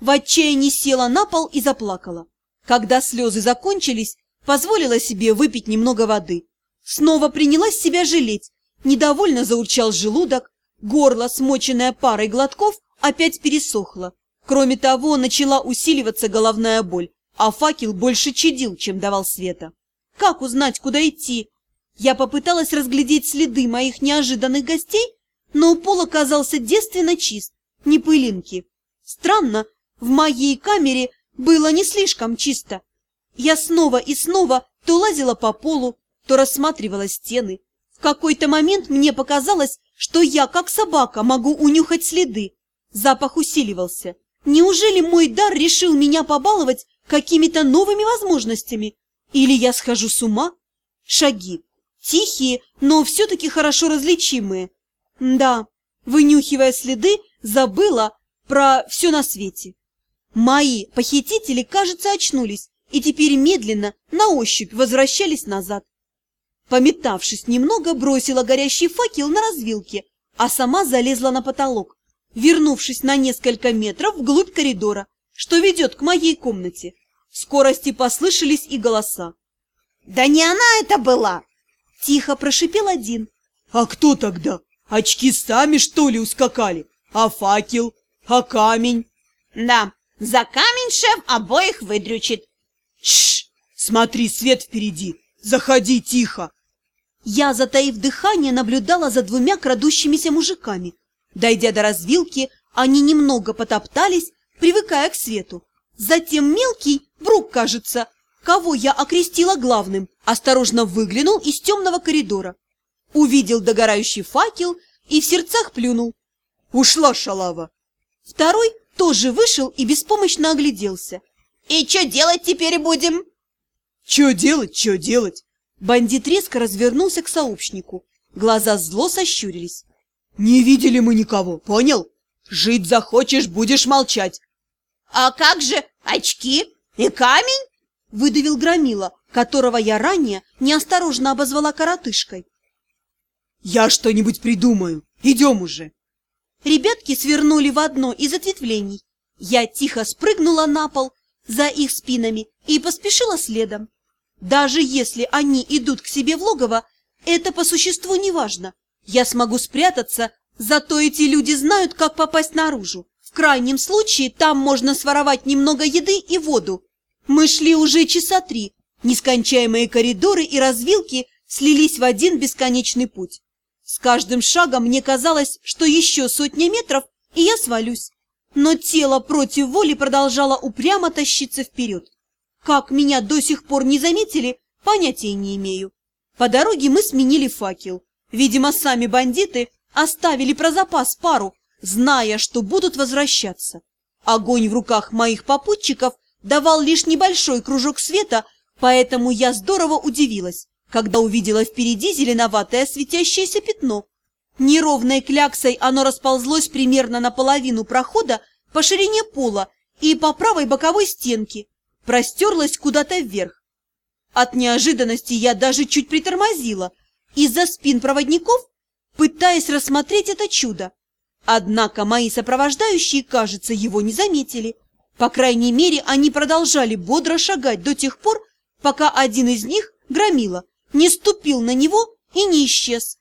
в отчаянии села на пол и заплакала. Когда слезы закончились, позволила себе выпить немного воды. Снова принялась себя жалеть. Недовольно заурчал желудок, горло, смоченное парой глотков, опять пересохло. Кроме того, начала усиливаться головная боль, а факел больше чадил, чем давал света. Как узнать, куда идти? Я попыталась разглядеть следы моих неожиданных гостей, но пол оказался девственно чист, не пылинки. Странно, в моей камере было не слишком чисто. Я снова и снова то лазила по полу, то рассматривала стены. В какой-то момент мне показалось, что я, как собака, могу унюхать следы. Запах усиливался. Неужели мой дар решил меня побаловать какими-то новыми возможностями? Или я схожу с ума? Шаги. Тихие, но все-таки хорошо различимые. Да, вынюхивая следы, забыла про все на свете. Мои похитители, кажется, очнулись и теперь медленно, на ощупь, возвращались назад. Пометавшись немного, бросила горящий факел на развилке, а сама залезла на потолок, вернувшись на несколько метров вглубь коридора, что ведет к моей комнате. В скорости послышались и голоса. «Да не она это была!» Тихо прошипел один. «А кто тогда? Очки сами, что ли, ускакали? А факел? А камень?» «Да, за камень шеф обоих выдрючит!» «Шш! Смотри, свет впереди! Заходи тихо!» Я, затаив дыхание, наблюдала за двумя крадущимися мужиками. Дойдя до развилки, они немного потоптались, привыкая к свету. Затем мелкий, Брук, кажется, кого я окрестила главным, осторожно выглянул из темного коридора. Увидел догорающий факел и в сердцах плюнул. Ушла шалава. Второй тоже вышел и беспомощно огляделся. «И что делать теперь будем?» «Что делать, что делать?» Бандит резко развернулся к сообщнику. Глаза зло сощурились. «Не видели мы никого, понял? Жить захочешь, будешь молчать». «А как же очки и камень?» Выдавил Громила, которого я ранее неосторожно обозвала коротышкой. «Я что-нибудь придумаю. Идем уже!» Ребятки свернули в одно из ответвлений. Я тихо спрыгнула на пол за их спинами и поспешила следом. Даже если они идут к себе в логово, это по существу не важно. Я смогу спрятаться, зато эти люди знают, как попасть наружу. В крайнем случае там можно своровать немного еды и воду. Мы шли уже часа три. Нескончаемые коридоры и развилки слились в один бесконечный путь. С каждым шагом мне казалось, что еще сотня метров, и я свалюсь. Но тело против воли продолжало упрямо тащиться вперед. Как меня до сих пор не заметили, понятия не имею. По дороге мы сменили факел. Видимо, сами бандиты оставили про запас пару, зная, что будут возвращаться. Огонь в руках моих попутчиков давал лишь небольшой кружок света, поэтому я здорово удивилась, когда увидела впереди зеленоватое светящееся пятно. Неровной кляксой оно расползлось примерно наполовину прохода по ширине пола и по правой боковой стенке, простерлось куда-то вверх. От неожиданности я даже чуть притормозила из-за спин проводников, пытаясь рассмотреть это чудо. Однако мои сопровождающие, кажется, его не заметили. По крайней мере, они продолжали бодро шагать до тех пор, пока один из них, Громила, не ступил на него и не исчез.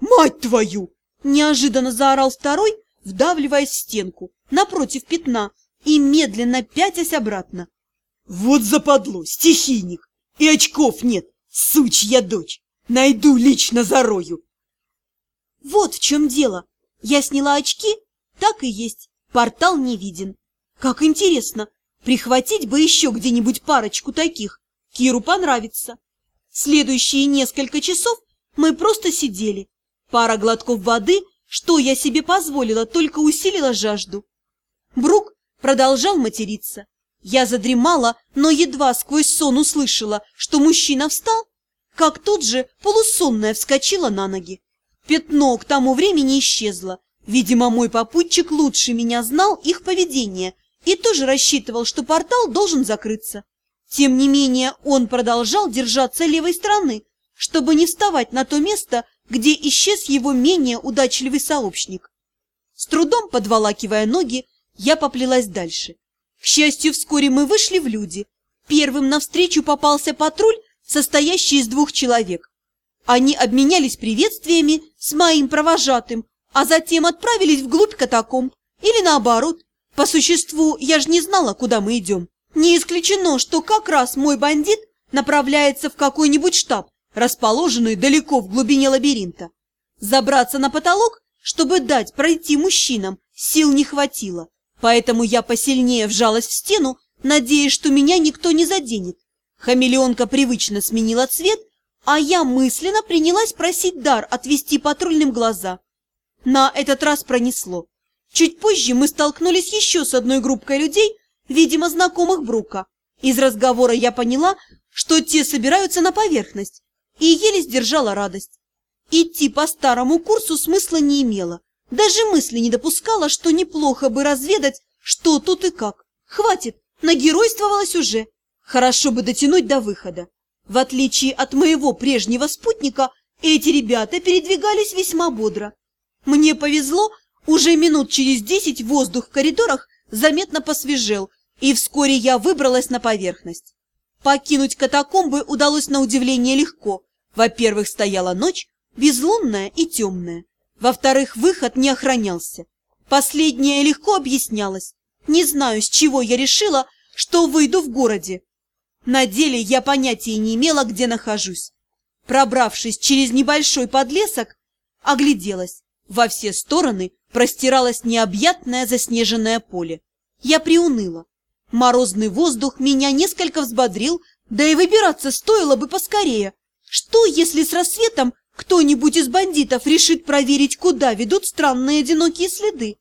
«Мать твою!» – неожиданно заорал второй, вдавливаясь в стенку, напротив пятна, и медленно пятясь обратно. «Вот западло, стихийник! И очков нет, сучья дочь! Найду лично зарою!» Вот в чем дело. Я сняла очки, так и есть, портал не виден. Как интересно, прихватить бы еще где-нибудь парочку таких. Киру понравится. Следующие несколько часов мы просто сидели. Пара глотков воды, что я себе позволила, только усилила жажду. Брук продолжал материться. Я задремала, но едва сквозь сон услышала, что мужчина встал, как тут же полусонная вскочила на ноги. Пятно к тому времени исчезло. Видимо, мой попутчик лучше меня знал их поведение и тоже рассчитывал, что портал должен закрыться. Тем не менее, он продолжал держаться левой стороны, чтобы не вставать на то место, где исчез его менее удачливый сообщник. С трудом подволакивая ноги, Я поплелась дальше. К счастью, вскоре мы вышли в люди. Первым навстречу попался патруль, состоящий из двух человек. Они обменялись приветствиями с моим провожатым, а затем отправились вглубь катакомб. Или наоборот. По существу, я же не знала, куда мы идем. Не исключено, что как раз мой бандит направляется в какой-нибудь штаб, расположенный далеко в глубине лабиринта. Забраться на потолок, чтобы дать пройти мужчинам, сил не хватило. Поэтому я посильнее вжалась в стену, надеясь, что меня никто не заденет. Хамелеонка привычно сменила цвет, а я мысленно принялась просить дар отвести патрульным глаза. На этот раз пронесло. Чуть позже мы столкнулись еще с одной группкой людей, видимо, знакомых Брука. Из разговора я поняла, что те собираются на поверхность, и еле сдержала радость. Идти по старому курсу смысла не имело. Даже мысли не допускала, что неплохо бы разведать, что тут и как. Хватит, нагеройствовалась уже. Хорошо бы дотянуть до выхода. В отличие от моего прежнего спутника, эти ребята передвигались весьма бодро. Мне повезло, уже минут через десять воздух в коридорах заметно посвежел, и вскоре я выбралась на поверхность. Покинуть катакомбы удалось на удивление легко. Во-первых, стояла ночь, безлунная и темная. Во-вторых, выход не охранялся. Последнее легко объяснялось. Не знаю, с чего я решила, что выйду в городе. На деле я понятия не имела, где нахожусь. Пробравшись через небольшой подлесок, огляделась. Во все стороны простиралось необъятное заснеженное поле. Я приуныла. Морозный воздух меня несколько взбодрил, да и выбираться стоило бы поскорее. Что, если с рассветом кто-нибудь из бандитов решит проверить, куда ведут странные одинокие следы?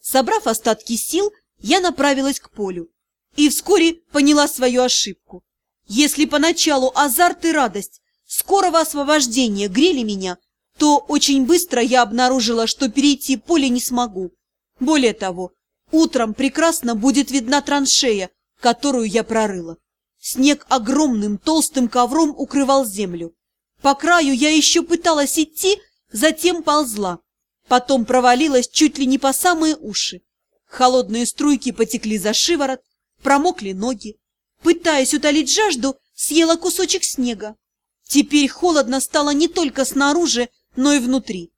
Собрав остатки сил, я направилась к полю и вскоре поняла свою ошибку. Если поначалу азарт и радость скорого освобождения грели меня, то очень быстро я обнаружила, что перейти поле не смогу. Более того, утром прекрасно будет видна траншея, которую я прорыла. Снег огромным толстым ковром укрывал землю. По краю я еще пыталась идти, затем ползла. Потом провалилась чуть ли не по самые уши. Холодные струйки потекли за шиворот, промокли ноги. Пытаясь утолить жажду, съела кусочек снега. Теперь холодно стало не только снаружи, но и внутри.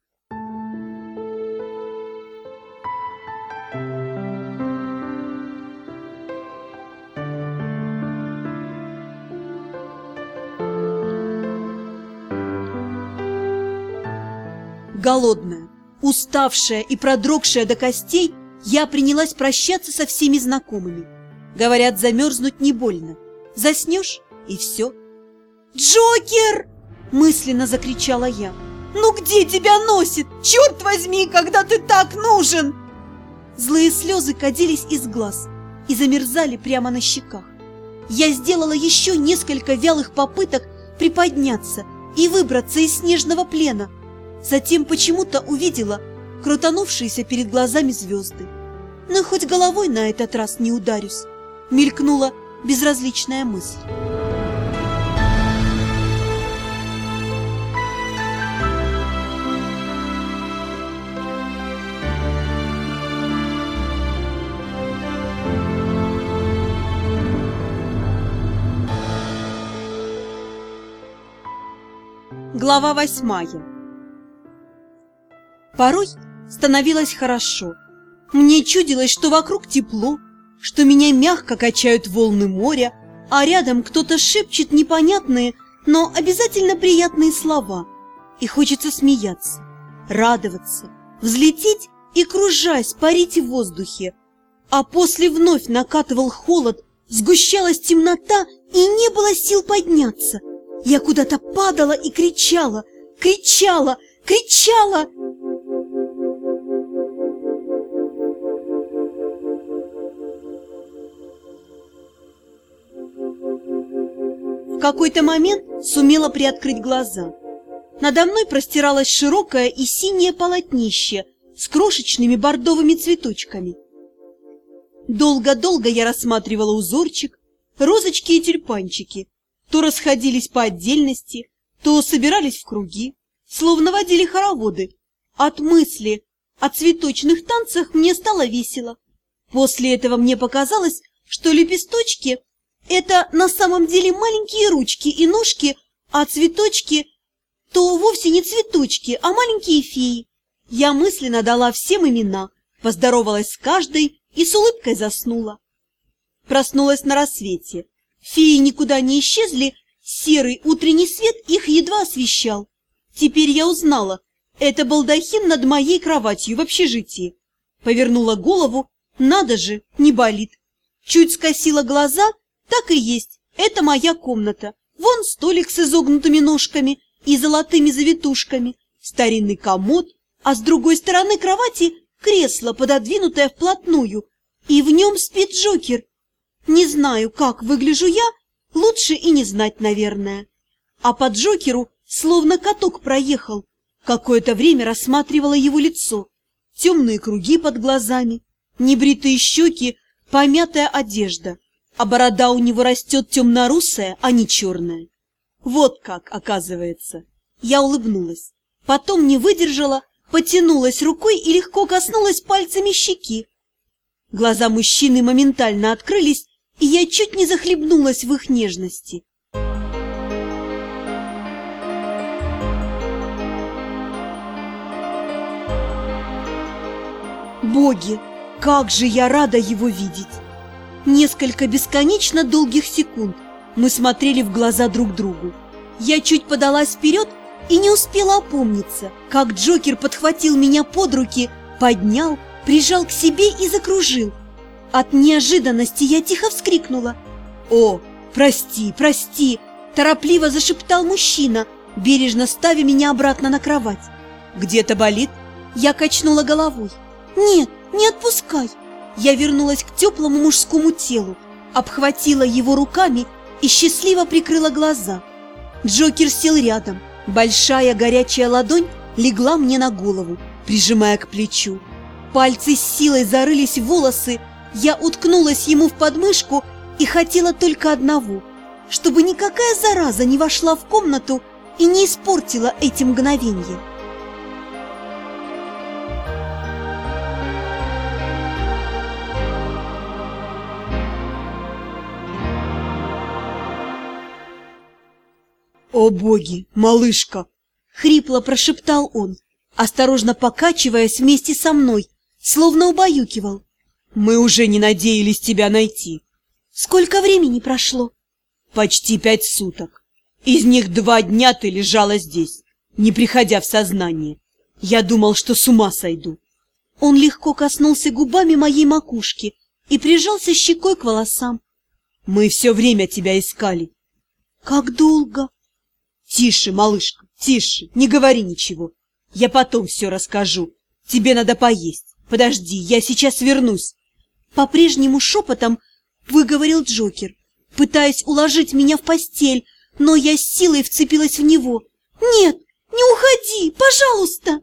Голодная, уставшая и продрогшая до костей, я принялась прощаться со всеми знакомыми. Говорят, замерзнуть не больно. Заснешь – и все. «Джокер!» – мысленно закричала я. «Ну где тебя носит? Черт возьми, когда ты так нужен!» Злые слезы кадились из глаз и замерзали прямо на щеках. Я сделала еще несколько вялых попыток приподняться и выбраться из снежного плена. Затем почему-то увидела крутанувшиеся перед глазами звезды. Но хоть головой на этот раз не ударюсь, мелькнула безразличная мысль. Глава восьмая Порой становилось хорошо. Мне чудилось, что вокруг тепло, что меня мягко качают волны моря, а рядом кто-то шепчет непонятные, но обязательно приятные слова. И хочется смеяться, радоваться, взлететь и, кружась, парить в воздухе. А после вновь накатывал холод, сгущалась темнота, и не было сил подняться. Я куда-то падала и кричала, кричала, кричала. Какой-то момент сумела приоткрыть глаза. Надо мной простиралось широкое и синее полотнище с крошечными бордовыми цветочками. Долго-долго я рассматривала узорчик, розочки и тюльпанчики, то расходились по отдельности, то собирались в круги, словно водили хороводы. От мысли о цветочных танцах мне стало весело. После этого мне показалось, что лепесточки – это на самом деле маленькие ручки и ножки, а цветочки – то вовсе не цветочки, а маленькие феи. Я мысленно дала всем имена, поздоровалась с каждой и с улыбкой заснула. Проснулась на рассвете. Феи никуда не исчезли, серый утренний свет их едва освещал. Теперь я узнала, это балдахин над моей кроватью в общежитии. Повернула голову, надо же, не болит. Чуть скосила глаза, так и есть, это моя комната. Вон столик с изогнутыми ножками и золотыми завитушками, старинный комод, а с другой стороны кровати кресло, пододвинутое вплотную, и в нем спит Джокер. Не знаю, как выгляжу я, лучше и не знать, наверное. А по Джокеру словно каток проехал. Какое-то время рассматривала его лицо. Темные круги под глазами, небритые щеки, помятая одежда. А борода у него растет темно-русая, а не черная. Вот как, оказывается. Я улыбнулась. Потом не выдержала, потянулась рукой и легко коснулась пальцами щеки. Глаза мужчины моментально открылись, и я чуть не захлебнулась в их нежности. Боги, как же я рада его видеть! Несколько бесконечно долгих секунд мы смотрели в глаза друг другу. Я чуть подалась вперед и не успела опомниться, как Джокер подхватил меня под руки, поднял, прижал к себе и закружил. От неожиданности я тихо вскрикнула. «О, прости, прости!» – торопливо зашептал мужчина, бережно ставя меня обратно на кровать. «Где-то болит?» Я качнула головой. «Нет, не отпускай!» Я вернулась к теплому мужскому телу, обхватила его руками и счастливо прикрыла глаза. Джокер сел рядом. Большая горячая ладонь легла мне на голову, прижимая к плечу. Пальцы с силой зарылись в волосы, я уткнулась ему в подмышку и хотела только одного, чтобы никакая зараза не вошла в комнату и не испортила эти мгновения. «О боги, малышка!» — хрипло прошептал он, осторожно покачиваясь вместе со мной, словно убаюкивал. «Мы уже не надеялись тебя найти». «Сколько времени прошло?» «Почти пять суток. Из них два дня ты лежала здесь, не приходя в сознание. Я думал, что с ума сойду». Он легко коснулся губами моей макушки и прижался щекой к волосам. «Мы все время тебя искали». «Как долго?» Тише, малышка, тише, не говори ничего. Я потом все расскажу. Тебе надо поесть. Подожди, я сейчас вернусь. По-прежнему шепотом выговорил Джокер, пытаясь уложить меня в постель, но я с силой вцепилась в него. Нет, не уходи, пожалуйста.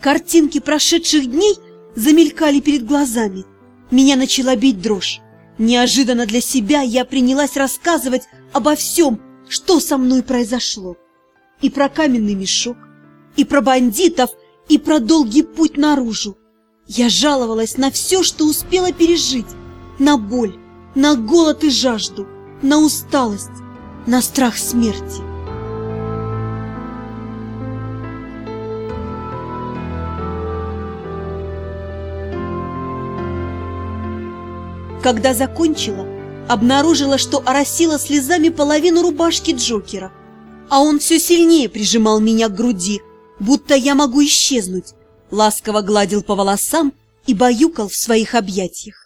Картинки прошедших дней – замелькали перед глазами. Меня начала бить дрожь. Неожиданно для себя я принялась рассказывать обо всем, что со мной произошло. И про каменный мешок, и про бандитов, и про долгий путь наружу. Я жаловалась на все, что успела пережить, на боль, на голод и жажду, на усталость, на страх смерти. Когда закончила, обнаружила, что оросила слезами половину рубашки Джокера, а он все сильнее прижимал меня к груди, будто я могу исчезнуть, ласково гладил по волосам и баюкал в своих объятиях.